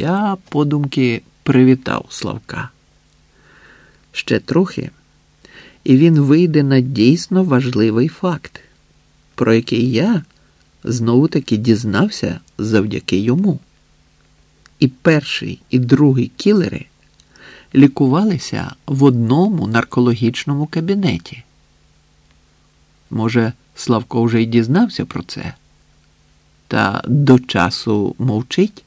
Я подумки привітав Славка. Ще трохи, і він вийде на дійсно важливий факт, про який я знову таки дізнався завдяки йому. І перший, і другий кілери лікувалися в одному наркологічному кабінеті. Може, Славко вже й дізнався про це, та до часу мовчить?